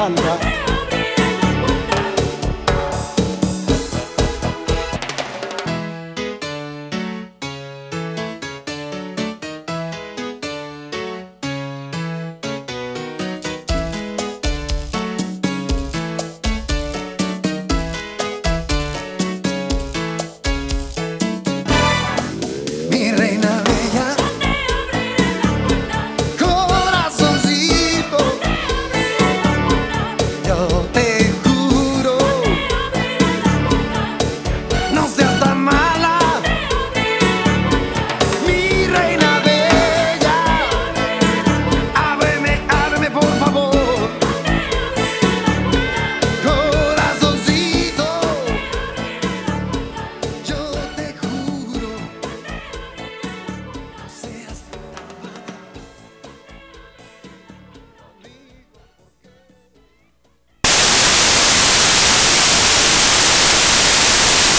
Sandra.